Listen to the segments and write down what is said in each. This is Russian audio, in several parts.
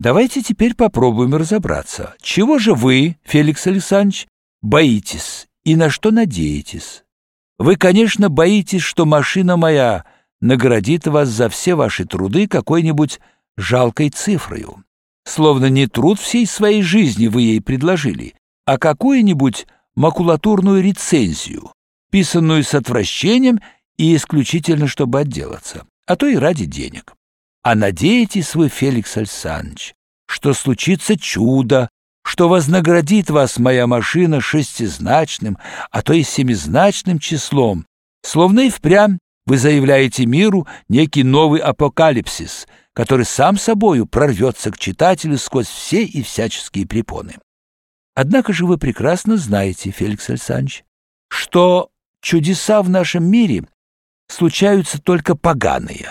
Давайте теперь попробуем разобраться. Чего же вы, Феликс Александрович, боитесь и на что надеетесь? Вы, конечно, боитесь, что машина моя наградит вас за все ваши труды какой-нибудь жалкой цифрою. Словно не труд всей своей жизни вы ей предложили, а какую-нибудь макулатурную рецензию, писанную с отвращением и исключительно чтобы отделаться, а то и ради денег. А надеетесь вы, Феликс Александрович, что случится чудо, что вознаградит вас моя машина шестизначным, а то и семизначным числом, словно и впрямь вы заявляете миру некий новый апокалипсис, который сам собою прорвется к читателю сквозь все и всяческие препоны. Однако же вы прекрасно знаете, Феликс Александрович, что чудеса в нашем мире случаются только поганые.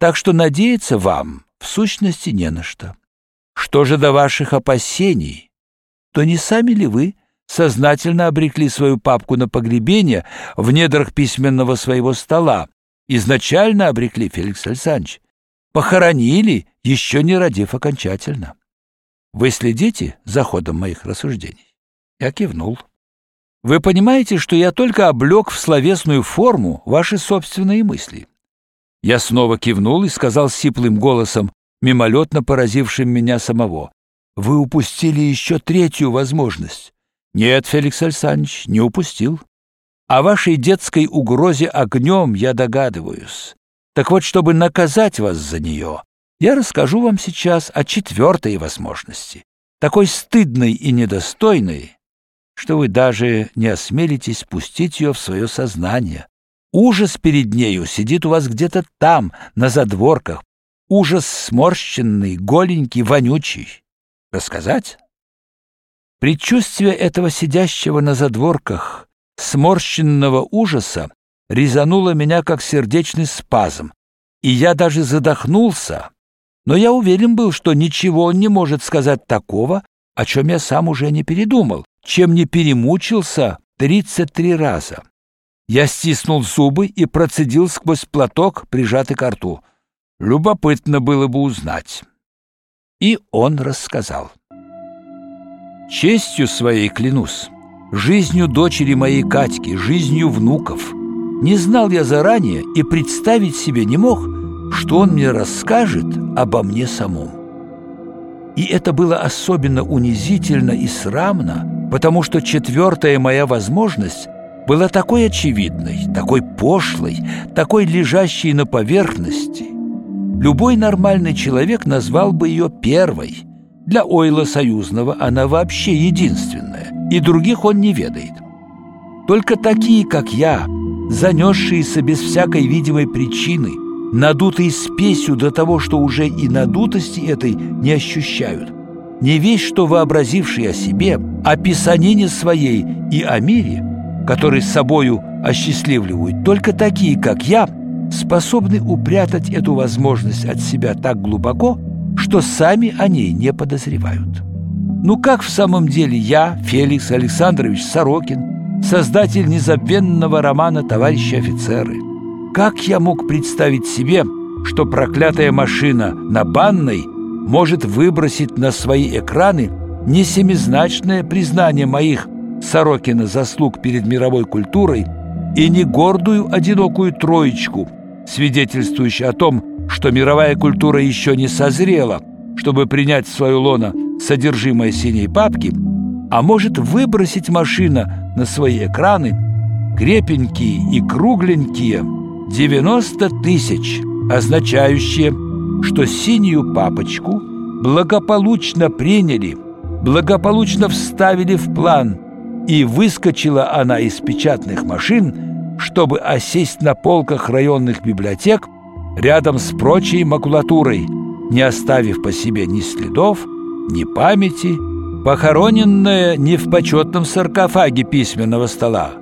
Так что надеяться вам в сущности не на что. Что же до ваших опасений, то не сами ли вы сознательно обрекли свою папку на погребение в недрах письменного своего стола, изначально обрекли, Феликс Александрович, похоронили, еще не родив окончательно. Вы следите за ходом моих рассуждений? Я кивнул. Вы понимаете, что я только облег в словесную форму ваши собственные мысли. Я снова кивнул и сказал сиплым голосом, мимолетно поразившим меня самого. «Вы упустили еще третью возможность». «Нет, Феликс Александрович, не упустил. О вашей детской угрозе огнем я догадываюсь. Так вот, чтобы наказать вас за нее, я расскажу вам сейчас о четвертой возможности, такой стыдной и недостойной, что вы даже не осмелитесь пустить ее в свое сознание, Ужас перед нею сидит у вас где-то там, на задворках. Ужас сморщенный, голенький, вонючий. Рассказать? Предчувствие этого сидящего на задворках сморщенного ужаса резануло меня как сердечный спазм, и я даже задохнулся, но я уверен был, что ничего он не может сказать такого, о чем я сам уже не передумал, чем не перемучился тридцать три раза. Я стиснул зубы и процедил сквозь платок, прижатый к рту. Любопытно было бы узнать. И он рассказал. Честью своей клянусь, жизнью дочери моей Катьки, жизнью внуков. Не знал я заранее и представить себе не мог, что он мне расскажет обо мне самом. И это было особенно унизительно и срамно, потому что четвертая моя возможность — была такой очевидной, такой пошлой, такой лежащей на поверхности. Любой нормальный человек назвал бы ее первой. Для Ойла Союзного она вообще единственная, и других он не ведает. Только такие, как я, занесшиеся без всякой видимой причины, надутые спесью до того, что уже и надутости этой не ощущают, не весь что вообразившие о себе, о писанине своей и о мире – который с собою осчастливливают, только такие, как я, способны упрятать эту возможность от себя так глубоко, что сами о ней не подозревают. Ну как в самом деле я, Феликс Александрович Сорокин, создатель незабвенного романа «Товарищи офицеры», как я мог представить себе, что проклятая машина на банной может выбросить на свои экраны не семизначное признание моих Сорокина заслуг перед мировой культурой и не гордую одинокую троечку, свидетельствующую о том, что мировая культура еще не созрела, чтобы принять в свое лоно содержимое синей папки, а может выбросить машина на свои экраны крепенькие и кругленькие 90 тысяч, означающие, что синюю папочку благополучно приняли, благополучно вставили в план – и выскочила она из печатных машин, чтобы осесть на полках районных библиотек рядом с прочей макулатурой, не оставив по себе ни следов, ни памяти, похороненная не в почетном саркофаге письменного стола,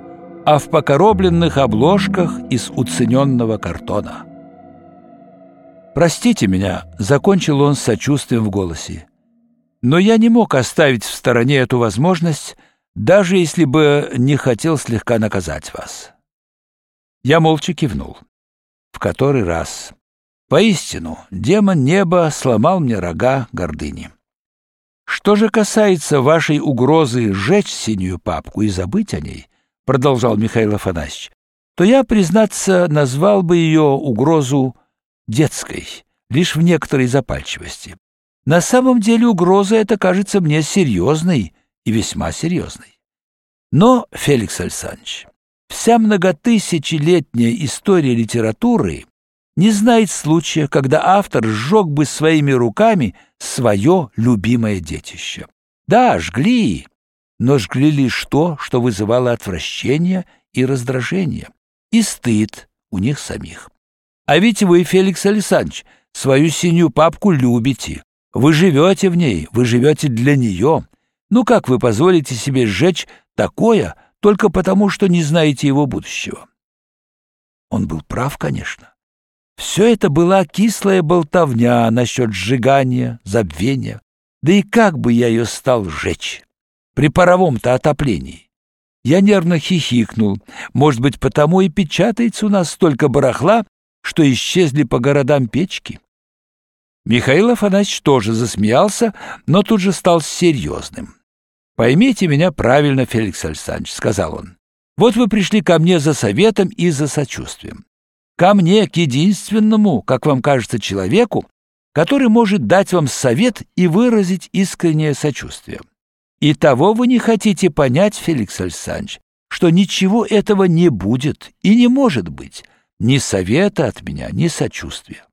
а в покоробленных обложках из уцененного картона. «Простите меня», — закончил он с сочувствием в голосе, «но я не мог оставить в стороне эту возможность даже если бы не хотел слегка наказать вас. Я молча кивнул. В который раз. Поистину, демон неба сломал мне рога гордыни. Что же касается вашей угрозы сжечь синюю папку и забыть о ней, продолжал Михаил Афанасьевич, то я, признаться, назвал бы ее угрозу детской, лишь в некоторой запальчивости. На самом деле угроза эта кажется мне серьезной и весьма серьезной. Но, Феликс Александрович, вся многотысячелетняя история литературы не знает случая, когда автор сжег бы своими руками свое любимое детище. Да, жгли, но жгли лишь то, что вызывало отвращение и раздражение, и стыд у них самих. А ведь вы, Феликс Александрович, свою синюю папку любите. Вы живете в ней, вы живете для нее. Ну как вы позволите себе сжечь такое только потому, что не знаете его будущего? Он был прав, конечно. Все это была кислая болтовня насчет сжигания, забвения. Да и как бы я ее стал сжечь? При паровом-то отоплении. Я нервно хихикнул. Может быть, потому и печатается у нас столько барахла, что исчезли по городам печки? Михаил Афанасьевич тоже засмеялся, но тут же стал серьезным. «Поймите меня правильно, Феликс Александрович», — сказал он. «Вот вы пришли ко мне за советом и за сочувствием ко мне, к единственному, как вам кажется, человеку, который может дать вам совет и выразить искреннее сочувствие. И того вы не хотите понять, Феликс Александрович, что ничего этого не будет и не может быть, ни совета от меня, ни сочувствия.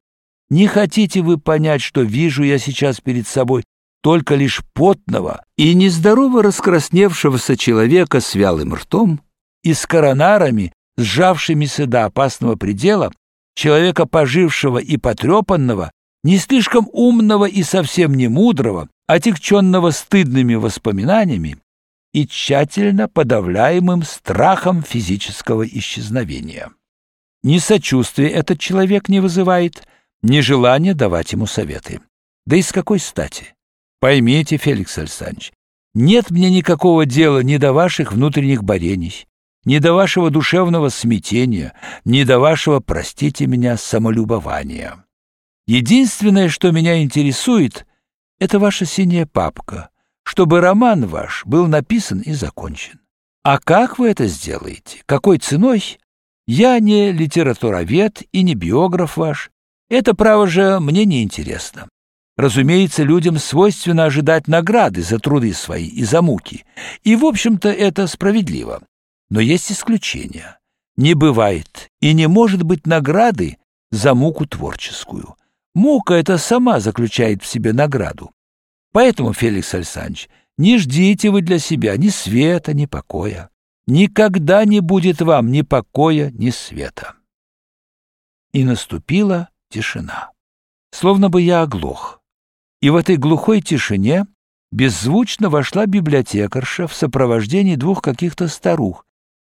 Не хотите вы понять, что вижу я сейчас перед собой только лишь потного и нездорово раскрасневшегося человека с вялым ртом и с коронарами, сжавшимися до опасного предела, человека пожившего и потрепанного, не слишком умного и совсем не мудрого, отягченного стыдными воспоминаниями и тщательно подавляемым страхом физического исчезновения. Ни сочувствия этот человек не вызывает, ни желания давать ему советы. Да и с какой стати? Поймите, Феликс Александрович, нет мне никакого дела ни до ваших внутренних борений, ни до вашего душевного смятения, ни до вашего, простите меня, самолюбования. Единственное, что меня интересует, это ваша синяя папка, чтобы роман ваш был написан и закончен. А как вы это сделаете? Какой ценой? Я не литературовед и не биограф ваш. Это, право же, мне не интересно. Разумеется, людям свойственно ожидать награды за труды свои и за муки, и, в общем-то, это справедливо. Но есть исключения. Не бывает и не может быть награды за муку творческую. Мука эта сама заключает в себе награду. Поэтому, Феликс Александрович, не ждите вы для себя ни света, ни покоя. Никогда не будет вам ни покоя, ни света. И наступила тишина. Словно бы я оглох. И в этой глухой тишине беззвучно вошла библиотекарша в сопровождении двух каких-то старух,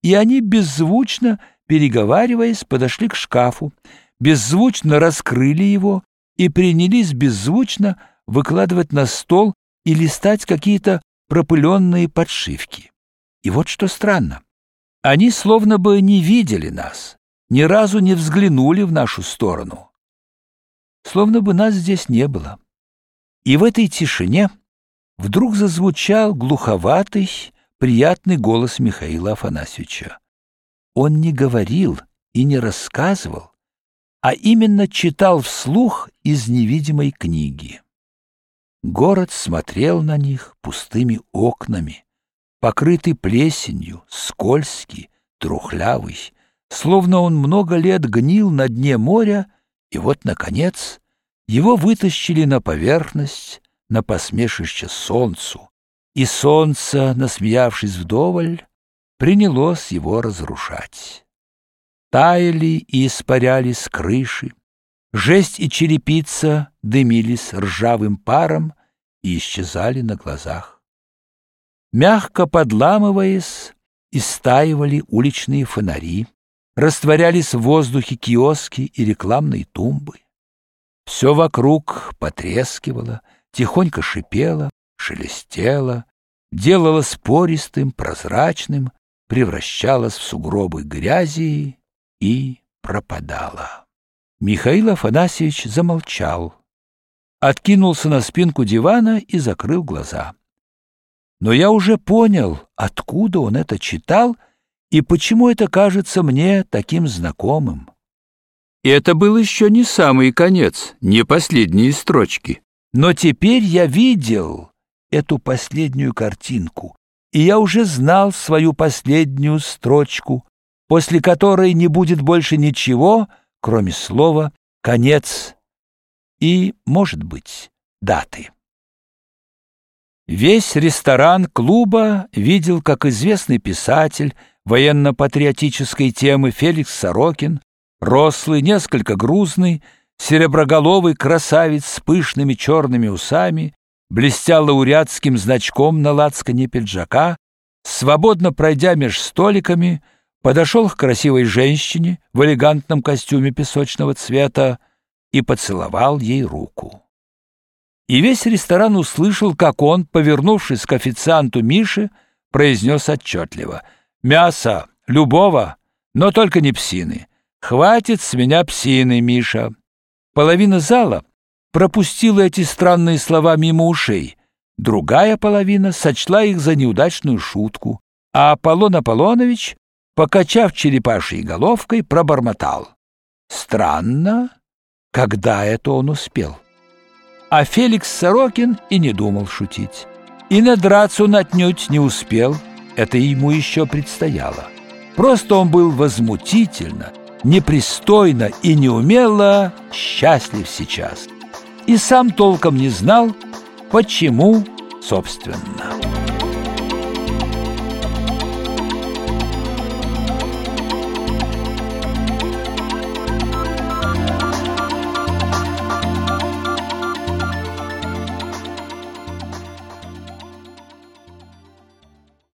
и они, беззвучно переговариваясь, подошли к шкафу, беззвучно раскрыли его и принялись беззвучно выкладывать на стол и листать какие-то пропыленные подшивки. И вот что странно. Они словно бы не видели нас, ни разу не взглянули в нашу сторону. Словно бы нас здесь не было. И в этой тишине вдруг зазвучал глуховатый, приятный голос Михаила Афанасьевича. Он не говорил и не рассказывал, а именно читал вслух из невидимой книги. Город смотрел на них пустыми окнами, покрытый плесенью, скользкий, трухлявый, словно он много лет гнил на дне моря, и вот, наконец, его вытащили на поверхность, на посмешище солнцу, и солнце, насмеявшись вдоволь, принялось его разрушать. Таяли и испарялись крыши, жесть и черепица дымились ржавым паром и исчезали на глазах. Мягко подламываясь, истаивали уличные фонари, растворялись в воздухе киоски и рекламные тумбы. Все вокруг потрескивало, тихонько шипело, шелестела, делалась пористым, прозрачным, превращалась в сугробы грязи и пропадала. Михаил Афанасьевич замолчал, откинулся на спинку дивана и закрыл глаза. Но я уже понял, откуда он это читал и почему это кажется мне таким знакомым. И это был еще не самый конец, не последние строчки. Но теперь я видел эту последнюю картинку, и я уже знал свою последнюю строчку, после которой не будет больше ничего, кроме слова «конец» и, может быть, даты. Весь ресторан клуба видел, как известный писатель военно-патриотической темы Феликс Сорокин, рослый, несколько грузный, сереброголовый красавец с пышными черными усами, блестя лауреатским значком на лацкане пиджака, свободно пройдя меж столиками, подошел к красивой женщине в элегантном костюме песочного цвета и поцеловал ей руку. И весь ресторан услышал, как он, повернувшись к официанту Мише, произнес отчетливо «Мясо, любого, но только не псины. Хватит с меня псины, Миша». Половина зала пропустила эти странные слова мимо ушей, другая половина сочла их за неудачную шутку, а Аполлон Аполлонович покачав черепашьей головкой, пробормотал. Странно, когда это он успел. А Феликс Сорокин и не думал шутить. И надраться он отнюдь не успел, это ему еще предстояло. Просто он был возмутительно, непристойно и неумело счастлив сейчас. И сам толком не знал, почему, собственно.